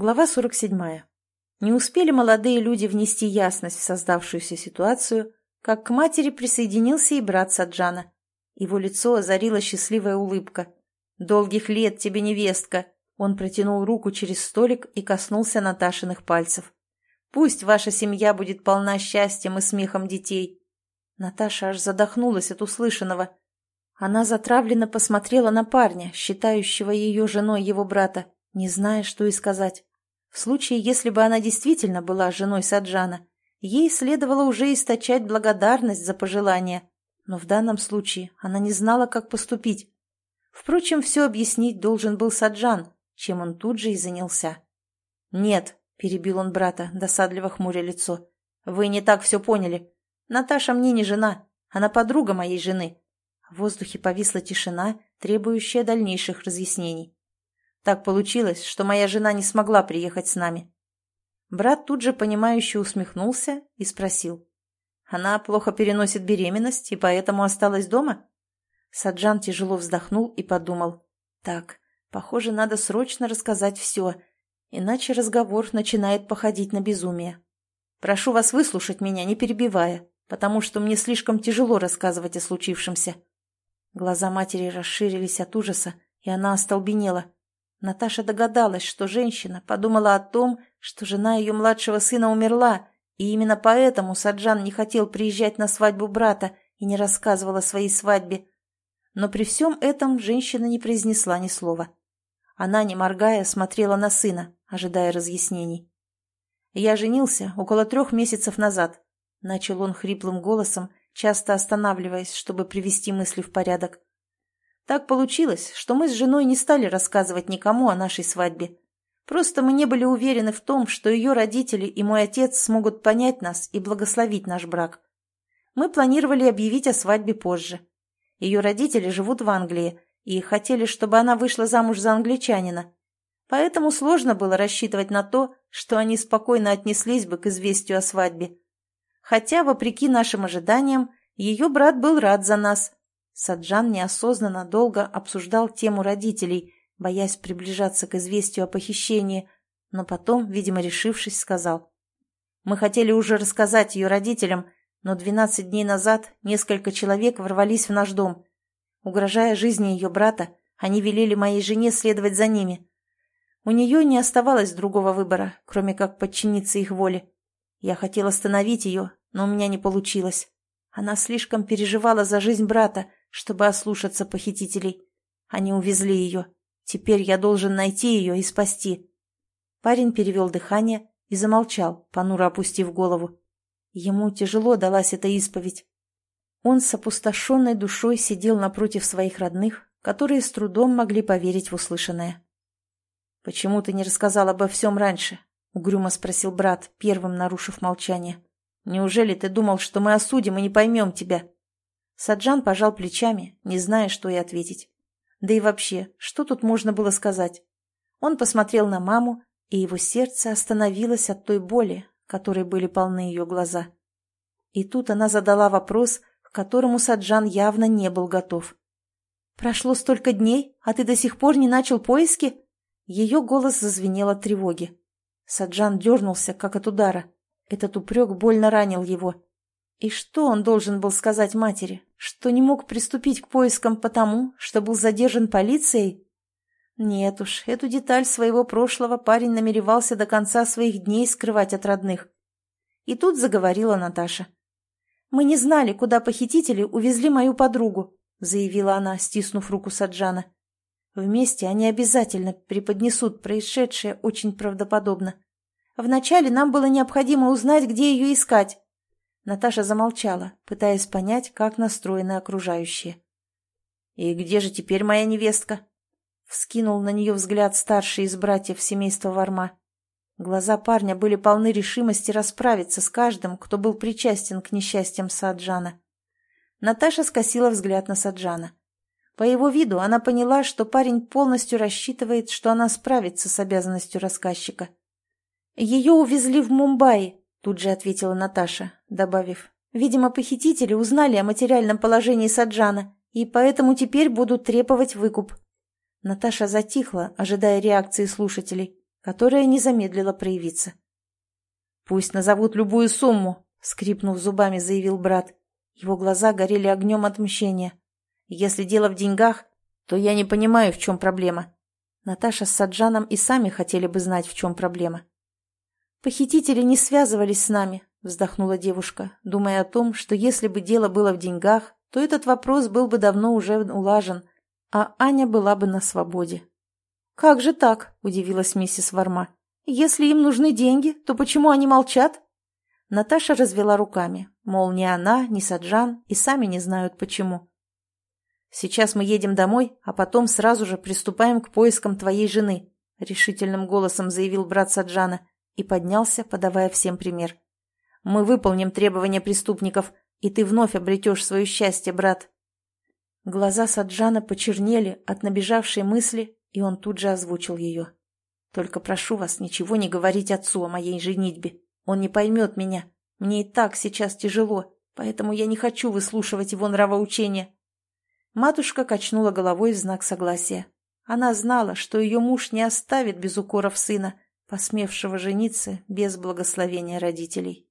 Глава 47. Не успели молодые люди внести ясность в создавшуюся ситуацию, как к матери присоединился и брат Саджана. Его лицо озарила счастливая улыбка. «Долгих лет тебе, невестка!» Он протянул руку через столик и коснулся Наташиных пальцев. «Пусть ваша семья будет полна счастьем и смехом детей!» Наташа аж задохнулась от услышанного. Она затравленно посмотрела на парня, считающего ее женой его брата, не зная, что и сказать. В случае, если бы она действительно была женой Саджана, ей следовало уже источать благодарность за пожелание, но в данном случае она не знала, как поступить. Впрочем, все объяснить должен был Саджан, чем он тут же и занялся. «Нет», — перебил он брата, досадливо хмуря лицо, — «вы не так все поняли. Наташа мне не жена, она подруга моей жены». В воздухе повисла тишина, требующая дальнейших разъяснений. Так получилось, что моя жена не смогла приехать с нами. Брат тут же понимающе усмехнулся и спросил. Она плохо переносит беременность и поэтому осталась дома? Саджан тяжело вздохнул и подумал. Так, похоже, надо срочно рассказать все, иначе разговор начинает походить на безумие. Прошу вас выслушать меня, не перебивая, потому что мне слишком тяжело рассказывать о случившемся. Глаза матери расширились от ужаса, и она остолбенела. Наташа догадалась, что женщина подумала о том, что жена ее младшего сына умерла, и именно поэтому Саджан не хотел приезжать на свадьбу брата и не рассказывал о своей свадьбе. Но при всем этом женщина не произнесла ни слова. Она, не моргая, смотрела на сына, ожидая разъяснений. «Я женился около трех месяцев назад», — начал он хриплым голосом, часто останавливаясь, чтобы привести мысли в порядок. Так получилось, что мы с женой не стали рассказывать никому о нашей свадьбе. Просто мы не были уверены в том, что ее родители и мой отец смогут понять нас и благословить наш брак. Мы планировали объявить о свадьбе позже. Ее родители живут в Англии и хотели, чтобы она вышла замуж за англичанина. Поэтому сложно было рассчитывать на то, что они спокойно отнеслись бы к известию о свадьбе. Хотя, вопреки нашим ожиданиям, ее брат был рад за нас – Саджан неосознанно долго обсуждал тему родителей, боясь приближаться к известию о похищении, но потом, видимо, решившись, сказал. «Мы хотели уже рассказать ее родителям, но двенадцать дней назад несколько человек ворвались в наш дом. Угрожая жизни ее брата, они велели моей жене следовать за ними. У нее не оставалось другого выбора, кроме как подчиниться их воле. Я хотел остановить ее, но у меня не получилось. Она слишком переживала за жизнь брата, чтобы ослушаться похитителей. Они увезли ее. Теперь я должен найти ее и спасти. Парень перевел дыхание и замолчал, понуро опустив голову. Ему тяжело далась эта исповедь. Он с опустошенной душой сидел напротив своих родных, которые с трудом могли поверить в услышанное. «Почему ты не рассказал обо всем раньше?» — угрюмо спросил брат, первым нарушив молчание. «Неужели ты думал, что мы осудим и не поймем тебя?» Саджан пожал плечами, не зная, что и ответить. Да и вообще, что тут можно было сказать? Он посмотрел на маму, и его сердце остановилось от той боли, которой были полны ее глаза. И тут она задала вопрос, к которому Саджан явно не был готов. «Прошло столько дней, а ты до сих пор не начал поиски?» Ее голос зазвенел от тревоги. Саджан дернулся, как от удара. Этот упрек больно ранил его. И что он должен был сказать матери? Что не мог приступить к поискам потому, что был задержан полицией? Нет уж, эту деталь своего прошлого парень намеревался до конца своих дней скрывать от родных. И тут заговорила Наташа. «Мы не знали, куда похитители увезли мою подругу», заявила она, стиснув руку Саджана. Вместе они обязательно преподнесут происшедшее очень правдоподобно. Вначале нам было необходимо узнать, где ее искать, Наташа замолчала, пытаясь понять, как настроены окружающие. «И где же теперь моя невестка?» Вскинул на нее взгляд старший из братьев семейства Варма. Глаза парня были полны решимости расправиться с каждым, кто был причастен к несчастьям Саджана. Наташа скосила взгляд на Саджана. По его виду она поняла, что парень полностью рассчитывает, что она справится с обязанностью рассказчика. «Ее увезли в Мумбаи», Тут же ответила Наташа, добавив. Видимо, похитители узнали о материальном положении Саджана и поэтому теперь будут требовать выкуп. Наташа затихла, ожидая реакции слушателей. которая не замедлила проявиться. «Пусть назовут любую сумму», — скрипнув зубами, заявил брат. Его глаза горели огнем отмщения. «Если дело в деньгах, то я не понимаю, в чем проблема». Наташа с Саджаном и сами хотели бы знать, в чем проблема. «Похитители не связывались с нами», — вздохнула девушка, думая о том, что если бы дело было в деньгах, то этот вопрос был бы давно уже улажен, а Аня была бы на свободе. «Как же так?» – удивилась миссис Варма. «Если им нужны деньги, то почему они молчат?» Наташа развела руками, мол, ни она, ни Саджан и сами не знают почему. «Сейчас мы едем домой, а потом сразу же приступаем к поискам твоей жены», — решительным голосом заявил брат Саджана и поднялся, подавая всем пример. «Мы выполним требования преступников, и ты вновь обретешь свое счастье, брат». Глаза Саджана почернели от набежавшей мысли, и он тут же озвучил ее. «Только прошу вас ничего не говорить отцу о моей женитьбе. Он не поймет меня. Мне и так сейчас тяжело, поэтому я не хочу выслушивать его нравоучения». Матушка качнула головой в знак согласия. Она знала, что ее муж не оставит без укоров сына, посмевшего жениться без благословения родителей.